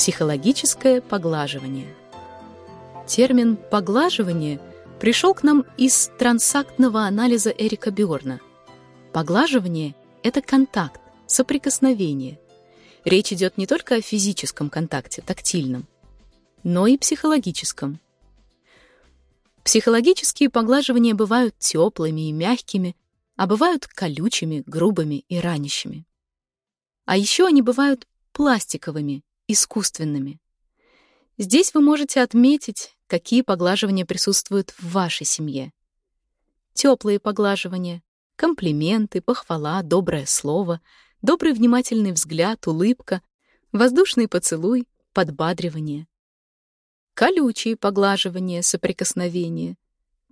Психологическое поглаживание. Термин «поглаживание» пришел к нам из трансактного анализа Эрика Бёрна. Поглаживание — это контакт, соприкосновение. Речь идет не только о физическом контакте, тактильном, но и психологическом. Психологические поглаживания бывают теплыми и мягкими, а бывают колючими, грубыми и ранящими. А еще они бывают пластиковыми, искусственными. Здесь вы можете отметить, какие поглаживания присутствуют в вашей семье. Теплые поглаживания, комплименты, похвала, доброе слово, добрый внимательный взгляд, улыбка, воздушный поцелуй, подбадривание. Колючие поглаживания, соприкосновения,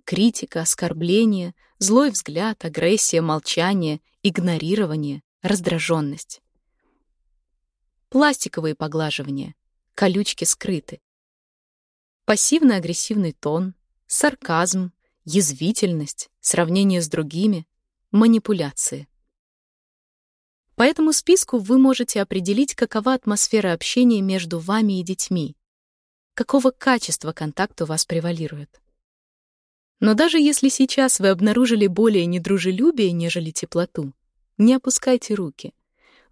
критика, оскорбление, злой взгляд, агрессия, молчание, игнорирование, раздраженность. Пластиковые поглаживания, колючки скрыты. Пассивно-агрессивный тон, сарказм, язвительность, сравнение с другими, манипуляции. По этому списку вы можете определить, какова атмосфера общения между вами и детьми, какого качества контакт у вас превалирует. Но даже если сейчас вы обнаружили более недружелюбие, нежели теплоту, не опускайте руки.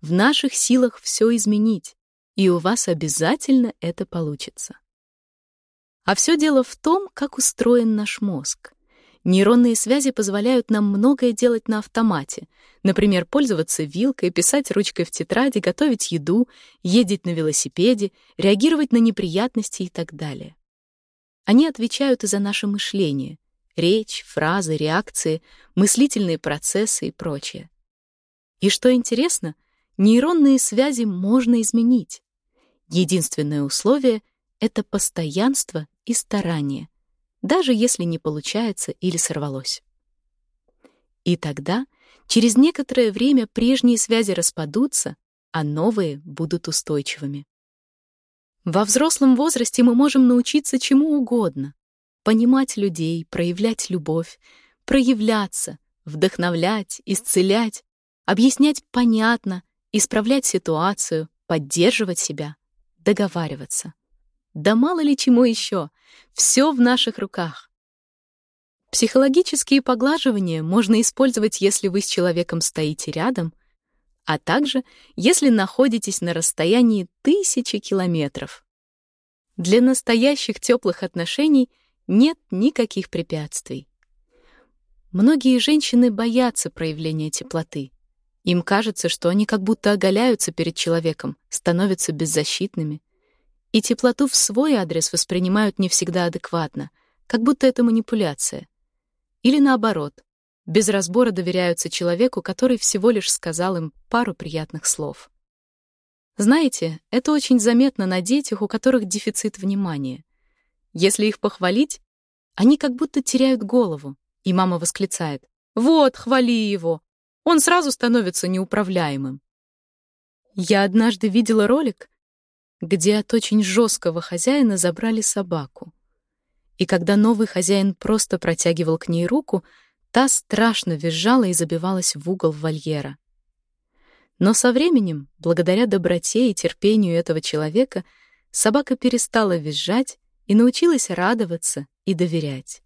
В наших силах все изменить, и у вас обязательно это получится. А все дело в том, как устроен наш мозг. Нейронные связи позволяют нам многое делать на автомате. Например, пользоваться вилкой, писать ручкой в тетради, готовить еду, ездить на велосипеде, реагировать на неприятности и так далее. Они отвечают и за наше мышление, речь, фразы, реакции, мыслительные процессы и прочее. И что интересно — Нейронные связи можно изменить. Единственное условие — это постоянство и старание, даже если не получается или сорвалось. И тогда, через некоторое время, прежние связи распадутся, а новые будут устойчивыми. Во взрослом возрасте мы можем научиться чему угодно — понимать людей, проявлять любовь, проявляться, вдохновлять, исцелять, объяснять понятно, исправлять ситуацию, поддерживать себя, договариваться. Да мало ли чему еще, все в наших руках. Психологические поглаживания можно использовать, если вы с человеком стоите рядом, а также если находитесь на расстоянии тысячи километров. Для настоящих теплых отношений нет никаких препятствий. Многие женщины боятся проявления теплоты. Им кажется, что они как будто оголяются перед человеком, становятся беззащитными. И теплоту в свой адрес воспринимают не всегда адекватно, как будто это манипуляция. Или наоборот, без разбора доверяются человеку, который всего лишь сказал им пару приятных слов. Знаете, это очень заметно на детях, у которых дефицит внимания. Если их похвалить, они как будто теряют голову, и мама восклицает «Вот, хвали его! Он сразу становится неуправляемым. Я однажды видела ролик, где от очень жесткого хозяина забрали собаку. И когда новый хозяин просто протягивал к ней руку, та страшно визжала и забивалась в угол вольера. Но со временем, благодаря доброте и терпению этого человека, собака перестала визжать и научилась радоваться и доверять.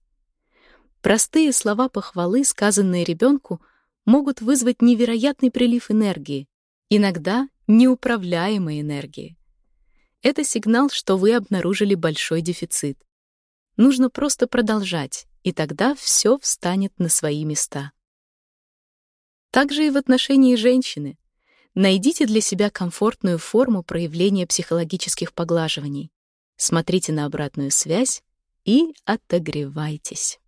Простые слова похвалы, сказанные ребенку, могут вызвать невероятный прилив энергии, иногда неуправляемой энергии. Это сигнал, что вы обнаружили большой дефицит. Нужно просто продолжать, и тогда все встанет на свои места. Также и в отношении женщины. Найдите для себя комфортную форму проявления психологических поглаживаний. Смотрите на обратную связь и отогревайтесь.